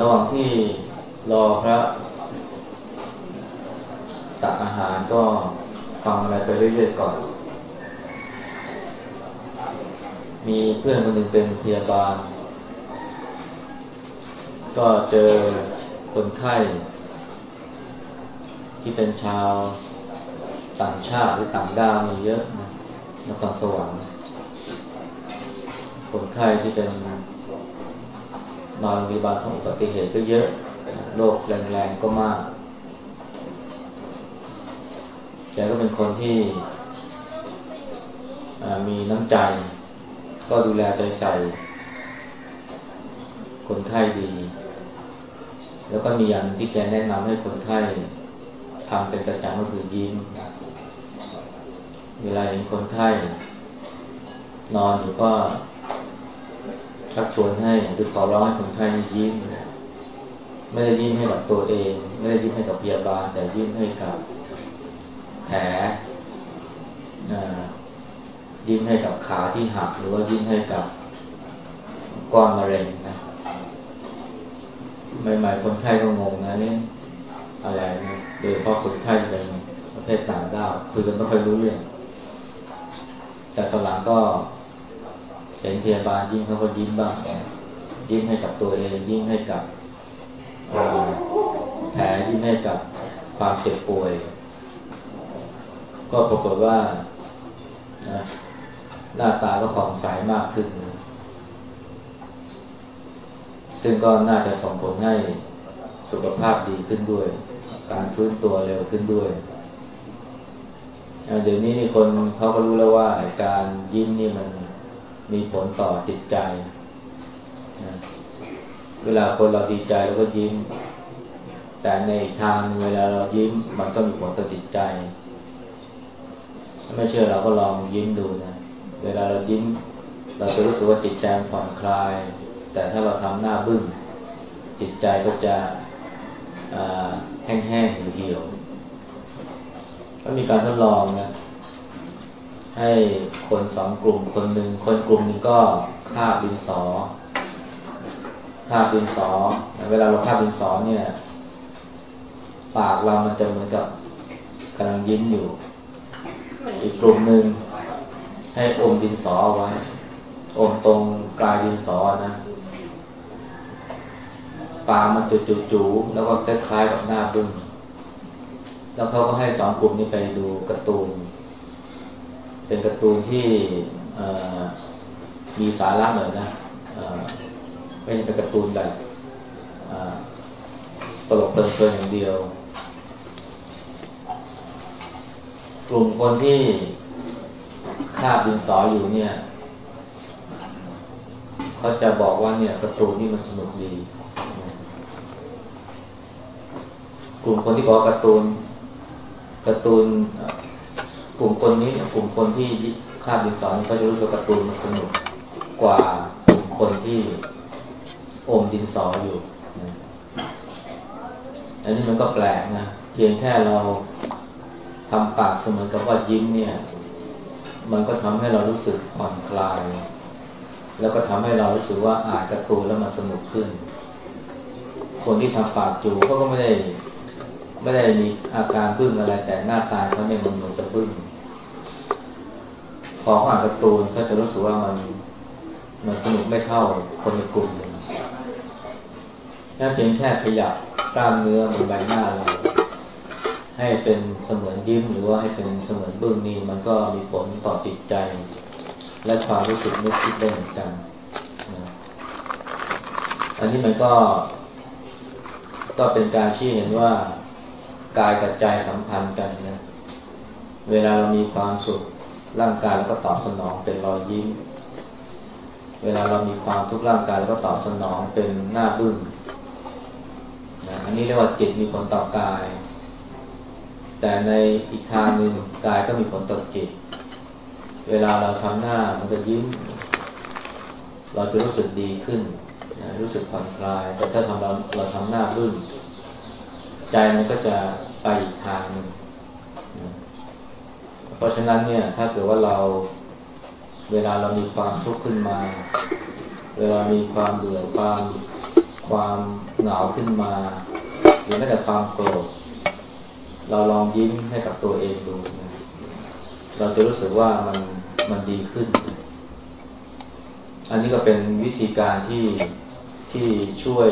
ระหว่างที่รอพระตักอาหารก็ฟังอะไรไปเรื่อยๆก่อน มีเพื่อนคนหนึ่งเป็นพยาบาล ก็เจอคนไข้ ที่เป็นชาวต่างชาติหรือต่างด้าวมีเยอะนะนครสวรรค์คนไข้ที่เป็น นอนโรงพยาบาลของอุบัติเหตุก็เยอะโรคแรงๆก็มากแกก็เป็นคนที่มีน้ำใจ ก็ดูแลใจใส่ คนไข้ดี แล้วก็มีอย่างที่แกแนะนำให้คนไข้ทำเป็นประจำก็คือยิ้ม เวลาเห็นคนไข้นอนอยู่ก็ ชักชวนให้หรือขอร้องให้คนไข้ยิ้มไม่ได้ยิ้มให้กับตัวเอง ไม่ได้ยิ้มให้กับพยาบาล แต่ยิ้มให้กับแผลยิ้มให้กับขาที่หักหรือว่ายิ้มให้กับก้อนมะเร็งนะใหม่ๆคนไข้ก็งงนะนี่อะไรนะโดยเฉพาะคนไข้เป็นประเภทต่างด้าวคุยกันไม่ค่อยรู้เรื่องแต่ตอนหลังก็ เห็นพยาบาลยิ้มเขาก็ยิ้มบ้างยิ้มให้กับตัวเองยิ้มให้กับแผลยิ้มให้กับความเจ็บป่วย ก็ปรากฏว่าหน้าตาก็ผ่องใสมากขึ้น ซึ่งก็น่าจะส่งผลให้สุขภาพดีขึ้นด้วย การฟื้นตัวเร็วขึ้นด้วยเดี๋ยวนี้นี่คนเขาก็รู้แล้วว่าการยิ้มนี่มัน มีผลต่อจิตใจนะเวลาคนเราดีใจเราก็ยิ้ม แต่ในทางเวลาเรายิ้ม มันก็มีผลต่อจิตใจไม่เชื่อเราก็ลองยิ้มดูนะ เวลาเรายิ้ม เราจะรู้สึกว่าจิตใจผ่อนคลาย แต่ถ้าเราทำหน้าบึ้งจิตใจก็จะแห้งๆเหี่ยวก็มีการทดลองนะ ให้คนสองกลุ่มคนหนึ่งคนกลุ่มหนึ่งก็คาบดินสอคาบดินสอ เวลาเราคาบดินสอเนี่ย ปากเรามันจะเหมือนกับกำลังยิ้มอยู่ อีกกลุ่มหนึ่งให้อมดินสอไว้อมตรงกลายดินสอนะปากมันจุจูๆแล้วก็คล้ายๆกับหน้าบึ้งแล้วเขาก็ให้สองกลุ่มนี้ไปดูการ์ตูน เป็นการ์ตูนที่มีสาระหน่อยนะไม่ใช่เป็นการ์ตูนแบบตลกเพลินๆอย่างเดียว กลุ่มคนที่คาบดินสออยู่เนี่ยเขาจะบอกว่าเนี่ยการ์ตูนนี่มันสนุกดี กลุ่มคนที่บอกการ์ตูนการ์ตูน กลุ่มคนนี้กลุ่มคนที่คาบดินสอนก็จะรู้สึกการ์ตูนมันสนุกกว่ากลุ่มคนที่อมดินสออยู่อันนี้มันก็แปลกนะเพียงแค่เราทำปากเสมือนกับว่ายิ้มเนี่ย มันก็ทำให้เรารู้สึกผ่อนคลาย แล้วก็ทำให้เรารู้สึกว่าอ่านการ์ตูนแล้วมันสนุกขึ้น คนที่ทำปากจูเขาก็ไม่ได้ ไม่ได้มีอาการบึ้งอะไรแต่หน้าตาเขาเนี่ยมันเหมือนจะบึ้ง พออ่านการ์ตูนก็จะรู้สึกว่ามันมันสนุกไม่เท่าคนในกลุ่มหนึ่งแค่เพียงแค่ขยับกล้ามเนื้อบนใบหน้าเราให้เป็นเสมือนยิ้มหรือว่าให้เป็นเสมือนบึ้งนี่มันก็มีผลต่อจิตใจ และความรู้สึกนึกคิดได้เหมือนกันอันนี้มันก็ ก็เป็นการชี้เห็นว่ากายกับใจสัมพันธ์กันนะเวลาเรามีความสุข ร่างกายแล้วก็ตอบสนองเป็นรอยยิ้ม เวลาเรามีความทุกข์ร่างกายแล้วก็ตอบสนองเป็นหน้าบึ้งนะอันนี้เรียกว่าจิตมีผลต่อกาย แต่ในอีกทางหนึ่งกายก็มีผลต่อจิต เวลาเราทำหน้ามันก็ยิ้ม เราจะรู้สึกดีขึ้นนะรู้สึกผ่อนคลาย แต่ถ้าทำเราเราทำหน้าบึ้งใจมันก็จะไปอีกทางหนึ่ง เพราะฉะนั้นเนี่ย ถ้าเกิดว่าเราเวลาเรามีความทุกข์ขึ้นมา เวลามีความเบื่อความความเหงาขึ้นมาหรือแม้แต่ความโกรธเราลองยิ้มให้กับตัวเองดูนะเราจะรู้สึกว่ามันมันดีขึ้น อันนี้ก็เป็นวิธีการที่ที่ช่วย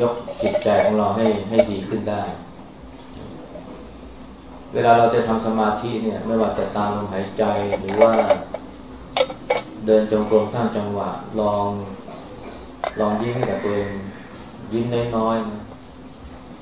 ยกจิตใจของเราให้ให้ดีขึ้นได้ เวลาเราจะทำสมาธิเนี่ย ไม่ว่าจะตามลมหายใจหรือว่าเดินจงกรมสร้างจังหวะ ลอง ลองยิ้มให้กับตัวเองยิ้มน้อยๆนะ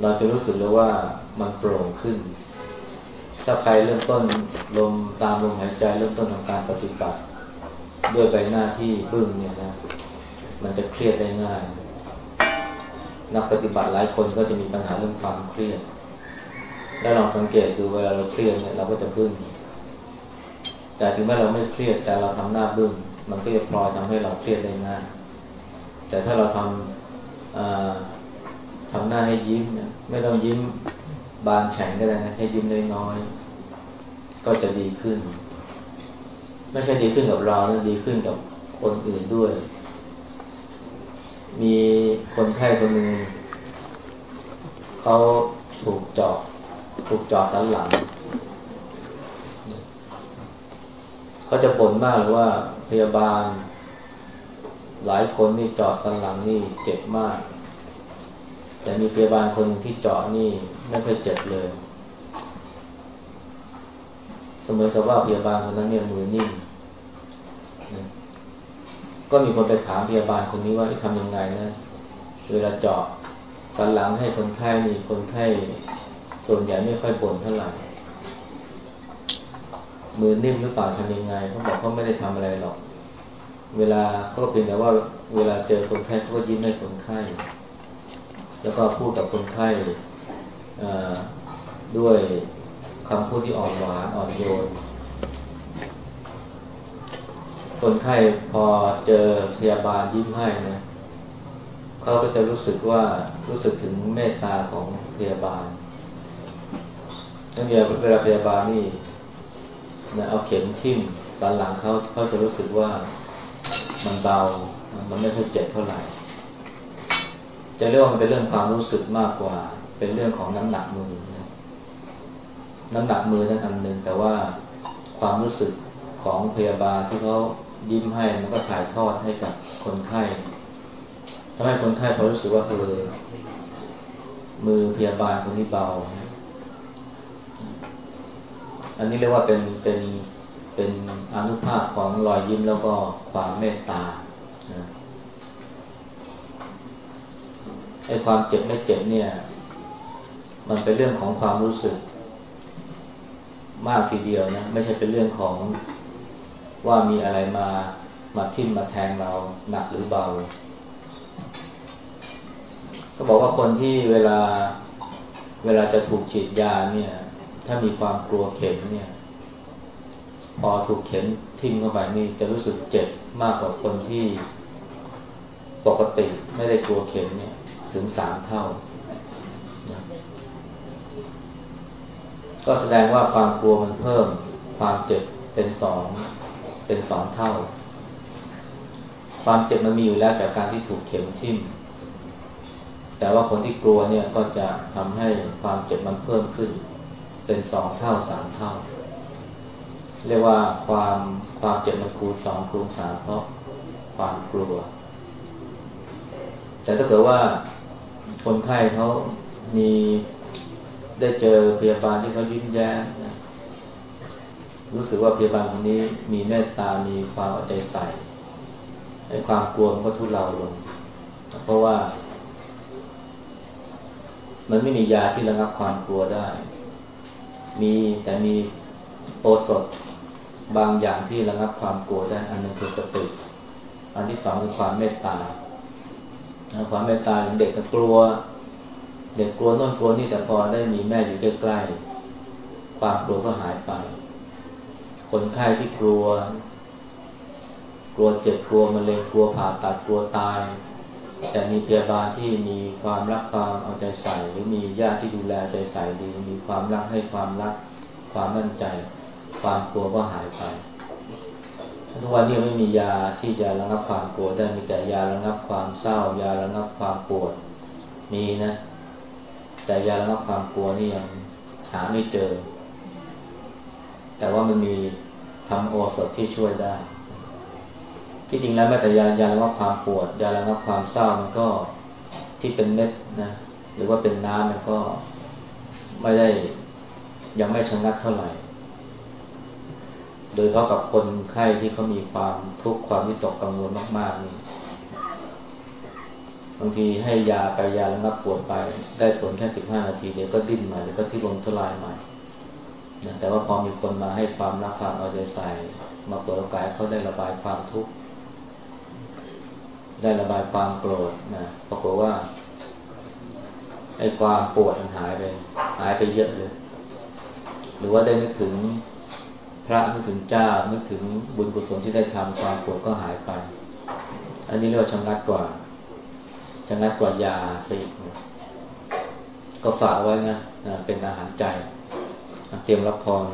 เราจะรู้สึกเลยว่ามันโปร่งขึ้น ถ้าใครเริ่มต้นลมตามลมหายใจ เริ่มต้นทำการปฏิบัติ ด้วยใบหน้าที่บึ้งเนี่ยนะ มันจะเครียดได้ง่าย นักปฏิบัติหลายคนก็จะมีปัญหาเรื่องความเครียด และลองสังเกตดูเวลาเราเครียดเนี่ยเราก็จะบึ้งแต่ถึงแม้เราไม่เครียดแต่เราทำหน้าบึ้งมันก็จะพลอยทำให้เราเครียดได้ง่ายแต่ถ้าเราทำทำหน้าให้ยิ้มเนี่ยไม่ต้องยิ้มบานแข็งก็ได้นะให้ยิ้มน้อยๆก็จะดีขึ้น ไม่ใช่ดีขึ้นกับเรานะดีขึ้นกับคนอื่นด้วย มีคนไข้คนหนึ่งเขาถูกเจาะ ถูกเจาะสันหลัง เขาจะบ่นมากเลยว่าพยาบาล หลายคนนี่เจาะสันหลังนี่เจ็บมาก แต่มีพยาบาลคนที่เจาะนี่ไม่เคยเจ็บเลยเสมอกับว่าพยาบาลคนนั้นเนี่ยมือนิ่งก็มีคนไปถามพยาบาลคนนี้ว่าทำยังไงนะเวลาเจาะสันหลังให้คนไข้นี่คนไข้ ส่วนใหญ่ไม่ค่อยบ่นเท่าไหร่มือนิ่มหรือเปล่าทำยังไงเขาบอกเขาไม่ได้ทำอะไรหรอก เวลาเขาก็เพียงแต่ว่าเวลาเจอคนไข้เขาก็ยิ้มให้คนไข้ แล้วก็พูดกับคนไข้ด้วยคำพูดที่อ่อนหวานอ่อนโยน คนไข้พอเจอพยาบาลยิ้มให้นะเขาก็จะรู้สึกว่ารู้สึกถึงเมตตาของพยาบาล ถ้าเวลาพยาบาลนี่นะเอาเข็มทิ่มสันหลังเขาเขาจะรู้สึกว่ามันเบา มันไม่ค่อยเจ็บเท่าไหร่ จะเรียกว่ามันเป็นเรื่องความรู้สึกมากกว่า เป็นเรื่องของน้ำหนักมือน้ำหนักมือนั้นอันหนึ่งแต่ว่าความรู้สึกของพยาบาลที่เขายิ้มให้มันก็ถ่ายทอดให้กับคนไข้ทำให้คนไข้เขารู้สึกว่าเออมือพยาบาลคนนี้เบา อันนี้เรียกว่าเป็นเป็นเป็นอนุภาพของรอยยิ้มแล้วก็ความเมตตาไอ้ความเจ็บไม่เจ็บเนี่ย มันเป็นเรื่องของความรู้สึก มากทีเดียวนะไม่ใช่เป็นเรื่องของว่ามีอะไรมามาทิ่มมาแทงเราหนักหรือเบา ก็บอกว่าคนที่เวลาเวลาจะถูกฉีดยาเนี่ย ถ้ามีความกลัวเข็มเนี่ย พอถูกเข็มทิ่มเข้าไปนี่จะรู้สึกเจ็บมากกว่าคนที่ปกติไม่ได้กลัวเข็มเนี่ย ถึงสามเท่า ก็แสดงว่าความกลัวมันเพิ่ม ความเจ็บเป็นสองเป็นสองเท่า ความเจ็บมันมีอยู่แล้วจากการที่ถูกเข็มทิ่มแต่ว่าคนที่กลัวเนี่ยก็จะทำให้ความเจ็บมันเพิ่มขึ้น เป็นสองเท่าสามเท่า เรียกว่าความความเจ็บมันคูณสองคูณสามเพราะความกลัว แต่ถ้าเกิดว่าคนไข้เขามีได้เจอพยาบาลที่เขายิ้มแย้มรู้สึกว่าพยาบาลคนนี้มีเมตตา มีความเอาใจใส่ไอ้ความกลัวมันก็ทุเลาลง เพราะว่า มันไม่มียาที่ระงับความกลัวได้ มีแต่มีโอสถบางอย่างที่ระงับความกลัวได้ อันนึงคือสติอันที่สองคือความเมตตาความเมตตาเด็กก็กลัว เด็กกลัวน่นกลัวนี่แต่พอได้มีแม่อยู่ใกล้ๆความกลัวก็หายไป คนไข้ที่กลัว กลัวเจ็บกลัวมะเร็งกลัวผ่าตัดกลัวตาย แต่มีพยาบาลที่มีความรักความเอาใจใส่ หรือมีญาติที่ดูแลใจใส่ดีมีความรักให้ความรัก ความมั่นใจ ความกลัวก็หายไปทุกวันนี้ไม่มียาที่จะระงับความปวได้มีแต่ยาระงับความเศร้า ยาระงับความปวดมีนะ แต่ยาระงับความกลัวนี่ยังหาไม่เจอ แต่ว่ามันมีทำโอสถที่ช่วยได้ ที่จริงแล้วแม้แต่ยายาระงับความปวด ยาระงับความเศร้ามันก็ที่เป็นเม็ดนะ หรือว่าเป็นน้ำมันก็ไม่ได้ยังไม่ชะงักเท่าไหร่ โดยเฉพาะกับคนไข้ที่เขามีความทุกข์ความวิตกกังวลมากๆนี่บางทีให้ยาไปยาระงับปวดไป ได้ผลแค่สิบห้านาทีเดี๋ยวก็ดิ้นใหม่แล้วก็ที่ลมทลายใหม่แต่ว่าพอมีคนมาให้ความรักความเอาใจใส่มาเปิดโอกาสเขาได้ระบายความทุกข์ ได้ระบายความโกรธนะปรากฏว่าไอ้ความปวดมันหายไป หายไปเยอะเลย หรือว่าได้นึกถึงพระนึกถึงเจ้านึกถึงบุญกุศลที่ได้ทำความปวดก็หายไป อันนี้เรียกว่าชำนักกว่าชำนักกว่ายาสิก็ฝากไว้นะเป็นอาหารใจ เตรียมรับพร